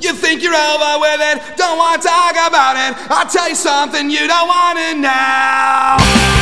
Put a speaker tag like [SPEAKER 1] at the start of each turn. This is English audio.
[SPEAKER 1] You think you're over with it, don't want to talk about it. I'll tell you something you don't want to know.